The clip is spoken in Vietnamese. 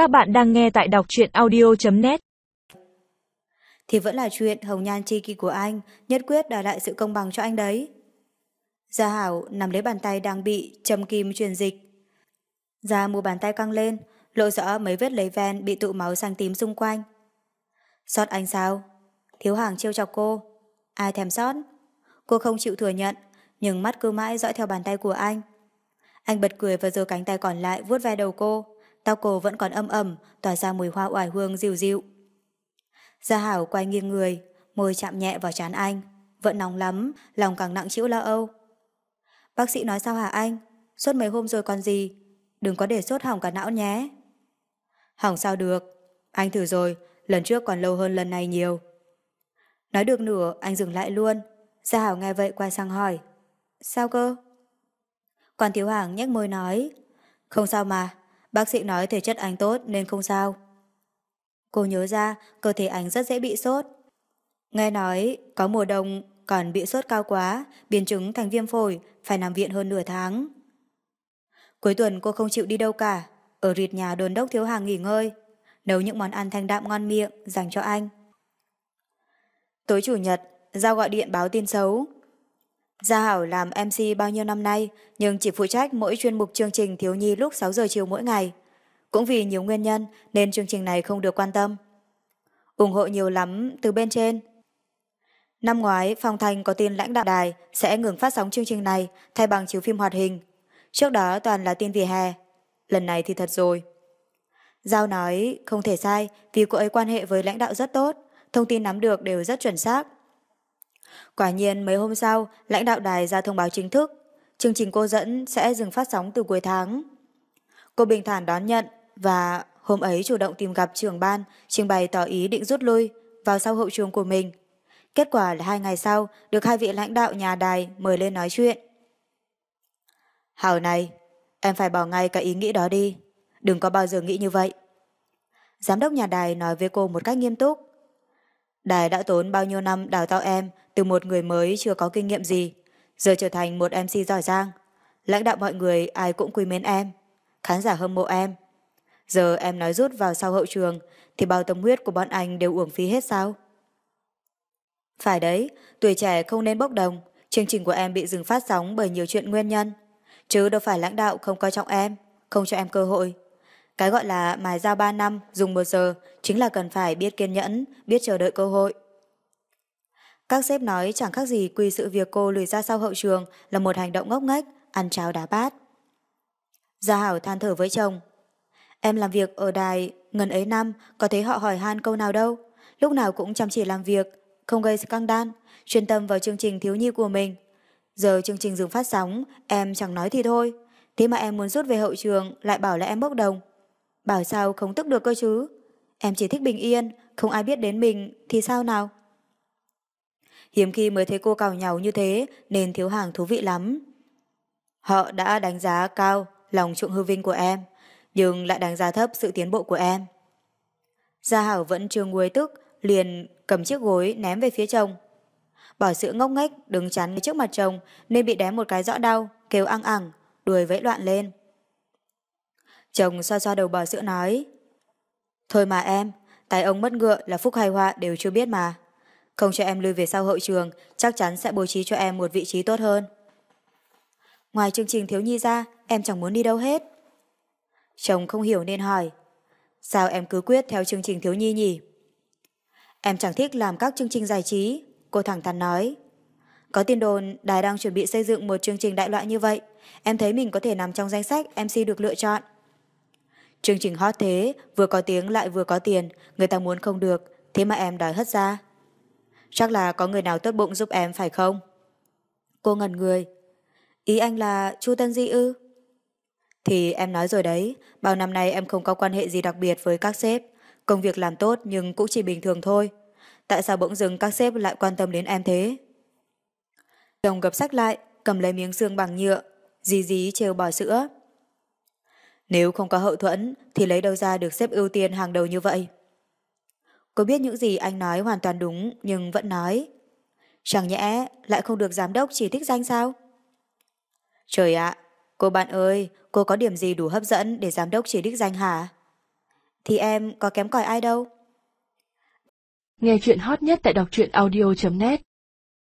Các bạn đang nghe tại đọc truyện audio.net Thì vẫn là chuyện hồng nhan chi kỳ của anh, nhất quyết đòi lại sự công bằng cho anh đấy. Gia Hảo nằm lấy bàn tay đang bị châm kim truyền dịch. gia mua bàn tay căng lên, lộ rõ mấy vết lấy ven bị tụ máu sang tím xung quanh. Xót anh sao? Thiếu hàng trêu chọc cô. Ai thèm sót? Cô không chịu thừa nhận, nhưng mắt cứ mãi dõi theo bàn tay của anh. Anh bật cười và giơ cánh tay còn lại vuốt ve đầu cô tao cổ vẫn còn âm ẩm, tỏa ra mùi hoa oải hương dịu dịu. Gia Hảo quay nghiêng người, môi chạm nhẹ vào trán anh. Vẫn nóng lắm, lòng càng nặng chịu lo âu. Bác sĩ nói sao hả anh? suốt mấy hôm rồi còn gì? Đừng có để sốt hỏng cả não nhé. Hỏng sao được? Anh thử rồi, lần trước còn lâu hơn lần này nhiều. Nói được nửa, anh dừng lại luôn. Gia Hảo nghe vậy quay sang hỏi. Sao cơ? Còn Thiếu Hàng nhếch môi nói. Không sao mà, bác sĩ nói thể chất anh tốt nên không sao. Cô nhớ ra cơ thể anh rất dễ bị sốt. Nghe nói có mùa đông còn bị sốt cao quá, biến chứng thành viêm phổi, phải nằm viện hơn nửa tháng. Cuối tuần cô không chịu đi đâu cả, ở rịt nhà đồn đốc thiếu hàng nghỉ ngơi, nấu những món ăn thanh đạm ngon miệng dành cho anh. Tối chủ nhật, Giao gọi điện báo tin xấu. Gia Hảo làm MC bao nhiêu năm nay, nhưng chỉ phụ trách mỗi chuyên mục chương trình thiếu nhi lúc 6 giờ chiều mỗi ngày. Cũng vì nhiều nguyên nhân nên chương trình này không được quan tâm. ủng hộ nhiều lắm từ bên trên. Năm ngoái, Phong Thành có tin lãnh đạo đài sẽ ngừng phát sóng chương trình này thay bằng chiếu phim hoạt hình. Trước đó toàn là tin vỉa hè. Lần này thì thật rồi. Giao nói không thể sai vì cô ấy quan hệ với lãnh đạo rất tốt, thông tin nắm được đều rất chuẩn xác. Quả nhiên mấy hôm sau, lãnh đạo đài ra thông báo chính thức, chương trình cô dẫn sẽ dừng phát sóng từ cuối tháng. Cô bình thản đón nhận và hôm ấy chủ động tìm gặp trưởng ban, trình bày tỏ ý định rút lui vào sau hậu trường của mình. Kết quả là hai ngày sau được hai vị lãnh đạo nhà đài mời lên nói chuyện. Hảo này, em phải bỏ ngay cả ý nghĩ đó đi. Đừng có bao giờ nghĩ như vậy. Giám đốc nhà đài nói với cô một cách nghiêm túc. Đài đã tốn bao nhiêu năm đào tạo em từ một người mới chưa có kinh nghiệm gì, giờ trở thành một MC giỏi giang. Lãnh đạo mọi người ai cũng quý mến em, khán giả hâm mộ em. Giờ em nói rút vào sau hậu trường thì bao tâm huyết của bọn anh đều uổng phí hết sao? Phải đấy, tuổi trẻ không nên bốc đồng, chương trình của em bị dừng phát sóng bởi nhiều chuyện nguyên nhân. Chứ đâu phải lãnh đạo không coi trọng em, không cho em cơ hội. Cái gọi là mài dao 3 năm, dùng một giờ, chính là cần phải biết kiên nhẫn, biết chờ đợi cơ hội. Các sếp nói chẳng khác gì quy sự việc cô lùi ra sau hậu trường là một hành động ngốc nghếch, ăn cháo đá bát. Gia Hảo than thở với chồng. Em làm việc ở đài ngần ấy năm, có thấy họ hỏi han câu nào đâu. Lúc nào cũng chăm chỉ làm việc, không gây căng đan, chuyên tâm vào chương trình thiếu nhi của mình. Giờ chương trình dừng phát sóng, em chẳng nói thì thôi. Thế mà em muốn rút về hậu trường, lại bảo là em bốc đồng. Bảo sao không tức được cơ chứ? Em chỉ thích bình yên, không ai biết đến mình thì sao nào? Hiếm khi mới thấy cô cào nhau như thế nên thiếu hàng thú vị lắm. Họ đã đánh giá cao lòng trụng hư vinh của em, nhưng lại đánh giá thấp sự tiến bộ của em. Gia Hảo vẫn chưa nguôi tức, liền cầm chiếc gối ném về phía chồng. Bỏ sữa ngốc nghếch đứng chắn trước mặt chồng nên bị đém một cái rõ đau, kêu ăn ẳng, đuổi vẫy loạn lên. Chồng xoa xoa đầu bò sữa nói Thôi mà em, tài ông mất ngựa là phúc hay họa đều chưa biết mà. Không cho em lưu về sau hậu trường, chắc chắn sẽ bố trí cho em một vị trí tốt hơn. Ngoài chương trình thiếu nhi ra, em chẳng muốn đi đâu hết. Chồng không hiểu nên hỏi Sao em cứ quyết theo chương trình thiếu nhi nhỉ? Em chẳng thích làm các chương trình giải trí, cô thẳng thắn nói. Có tin đồn đài đang chuẩn bị xây dựng một chương trình đại loại như vậy. Em thấy mình có thể nằm trong danh sách MC được lựa chọn. Chương trình hot thế, vừa có tiếng lại vừa có tiền, người ta muốn không được, thế mà em đòi hất ra. Chắc là có người nào tốt bụng giúp em phải không? Cô ngẩn người. Ý anh là Chu Tân Di ư? Thì em nói rồi đấy, bao năm nay em không có quan hệ gì đặc biệt với các sếp. Công việc làm tốt nhưng cũng chỉ bình thường thôi. Tại sao bỗng dưng các sếp lại quan tâm đến em thế? Chồng gập sách lại, cầm lấy miếng xương bằng nhựa, dí dí trêu bò sữa. Nếu không có hậu thuẫn thì lấy đâu ra được xếp ưu tiên hàng đầu như vậy? Cô biết những gì anh nói hoàn toàn đúng nhưng vẫn nói. Chẳng nhẽ lại không được giám đốc chỉ thích danh sao? Trời ạ, cô bạn ơi, cô có điểm gì đủ hấp dẫn để giám đốc chỉ đích danh hả? thì em có kém cỏi ai đâu. Nghe chuyện hot nhất tại đọc truyện audio.net